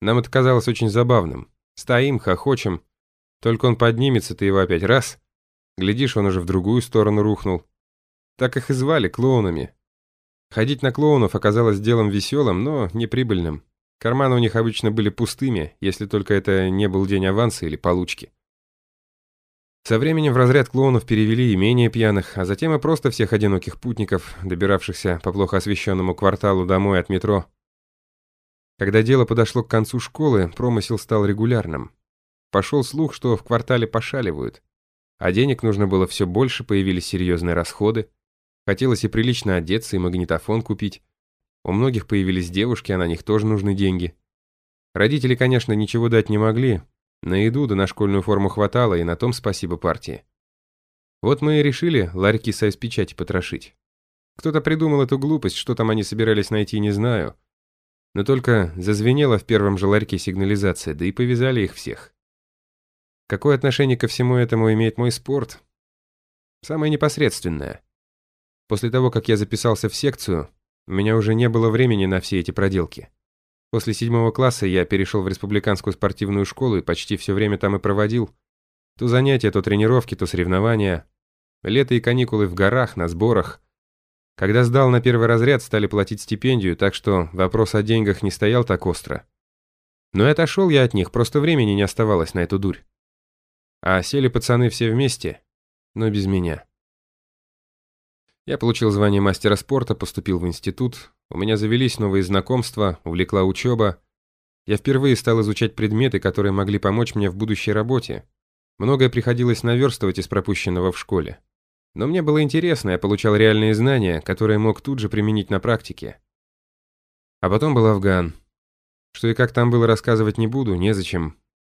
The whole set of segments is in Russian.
Нам это казалось очень забавным. Стоим, хохочем. Только он поднимется, ты его опять раз. Глядишь, он уже в другую сторону рухнул. Так их и звали клоунами. Ходить на клоунов оказалось делом веселым, но неприбыльным. Карманы у них обычно были пустыми, если только это не был день аванса или получки. Со временем в разряд клоунов перевели и менее пьяных, а затем и просто всех одиноких путников, добиравшихся по плохо освещенному кварталу домой от метро. Когда дело подошло к концу школы, промысел стал регулярным. Пошел слух, что в квартале пошаливают. А денег нужно было все больше, появились серьезные расходы. Хотелось и прилично одеться, и магнитофон купить. У многих появились девушки, а на них тоже нужны деньги. Родители, конечно, ничего дать не могли, на еду да на школьную форму хватало, и на том спасибо партии. Вот мы и решили ларьки с печати потрошить. Кто-то придумал эту глупость, что там они собирались найти, не знаю. Но только зазвенела в первом же ларьке сигнализация, да и повязали их всех. Какое отношение ко всему этому имеет мой спорт? Самое непосредственное. После того, как я записался в секцию, у меня уже не было времени на все эти проделки. После седьмого класса я перешел в республиканскую спортивную школу и почти все время там и проводил. То занятия, то тренировки, то соревнования. Лето и каникулы в горах, на сборах. Когда сдал на первый разряд, стали платить стипендию, так что вопрос о деньгах не стоял так остро. Но и отошел я от них, просто времени не оставалось на эту дурь. А сели пацаны все вместе, но без меня. Я получил звание мастера спорта, поступил в институт, у меня завелись новые знакомства, увлекла учеба. Я впервые стал изучать предметы, которые могли помочь мне в будущей работе. Многое приходилось наверстывать из пропущенного в школе. Но мне было интересно, я получал реальные знания, которые мог тут же применить на практике. А потом был Афган. Что и как там было рассказывать не буду, незачем.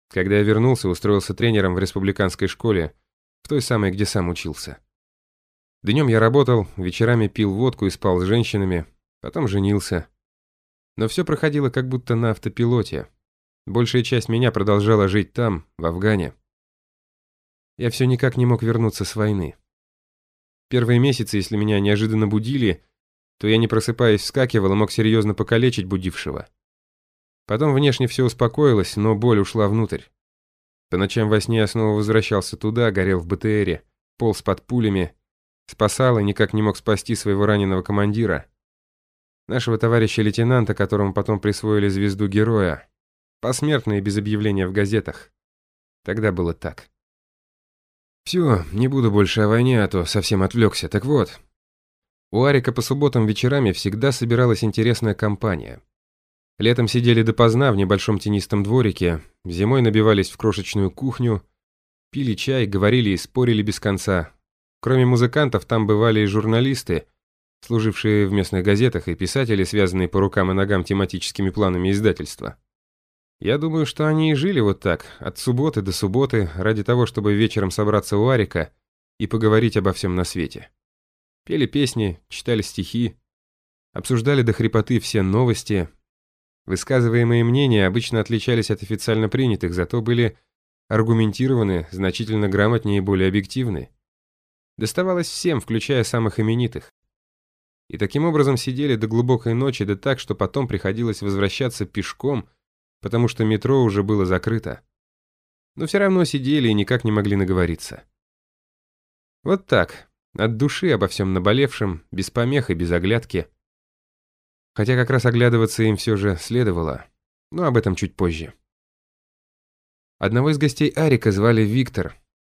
Когда я вернулся, устроился тренером в республиканской школе, в той самой, где сам учился. Днем я работал, вечерами пил водку и спал с женщинами, потом женился. Но все проходило как будто на автопилоте. Большая часть меня продолжала жить там, в Афгане. Я все никак не мог вернуться с войны. Первые месяцы, если меня неожиданно будили, то я, не просыпаясь, вскакивал и мог серьезно покалечить будившего. Потом внешне все успокоилось, но боль ушла внутрь. По ночам во сне я снова возвращался туда, горел в БТРе, полз под пулями, Спасал и никак не мог спасти своего раненого командира. Нашего товарища лейтенанта, которому потом присвоили звезду героя. Посмертно и без объявления в газетах. Тогда было так. Все, не буду больше о войне, а то совсем отвлекся. Так вот, у Арика по субботам вечерами всегда собиралась интересная компания. Летом сидели допоздна в небольшом тенистом дворике, зимой набивались в крошечную кухню, пили чай, говорили и спорили без конца, Кроме музыкантов, там бывали и журналисты, служившие в местных газетах, и писатели, связанные по рукам и ногам тематическими планами издательства. Я думаю, что они и жили вот так, от субботы до субботы, ради того, чтобы вечером собраться у Арика и поговорить обо всем на свете. Пели песни, читали стихи, обсуждали до хрипоты все новости. Высказываемые мнения обычно отличались от официально принятых, зато были аргументированы, значительно грамотнее и более объективны доставалось всем, включая самых именитых. И таким образом сидели до глубокой ночи, да так, что потом приходилось возвращаться пешком, потому что метро уже было закрыто. Но все равно сидели и никак не могли наговориться. Вот так, от души обо всем наболевшем, без помех и без оглядки. Хотя как раз оглядываться им все же следовало, но об этом чуть позже. Одного из гостей Арика звали Виктор.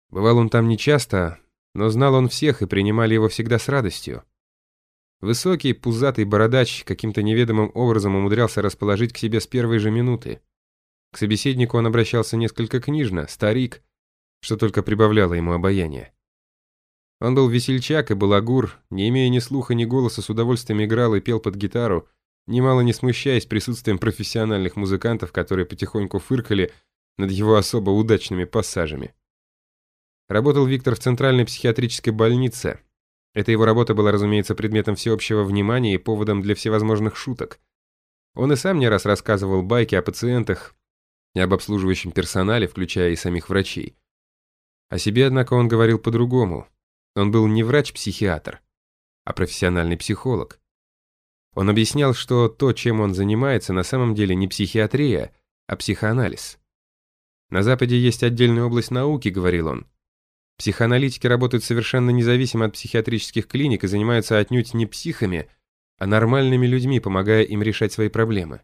Бывал он там нечасто, но знал он всех и принимали его всегда с радостью. Высокий, пузатый бородач каким-то неведомым образом умудрялся расположить к себе с первой же минуты. К собеседнику он обращался несколько книжно, старик, что только прибавляло ему обаяние. Он был весельчак и балагур, не имея ни слуха, ни голоса, с удовольствием играл и пел под гитару, немало не смущаясь присутствием профессиональных музыкантов, которые потихоньку фыркали над его особо удачными пассажами. Работал Виктор в Центральной психиатрической больнице. Эта его работа была, разумеется, предметом всеобщего внимания и поводом для всевозможных шуток. Он и сам не раз рассказывал байки о пациентах и об обслуживающем персонале, включая и самих врачей. О себе, однако, он говорил по-другому. Он был не врач-психиатр, а профессиональный психолог. Он объяснял, что то, чем он занимается, на самом деле не психиатрия, а психоанализ. На Западе есть отдельная область науки, говорил он. Психоаналитики работают совершенно независимо от психиатрических клиник и занимаются отнюдь не психами, а нормальными людьми, помогая им решать свои проблемы.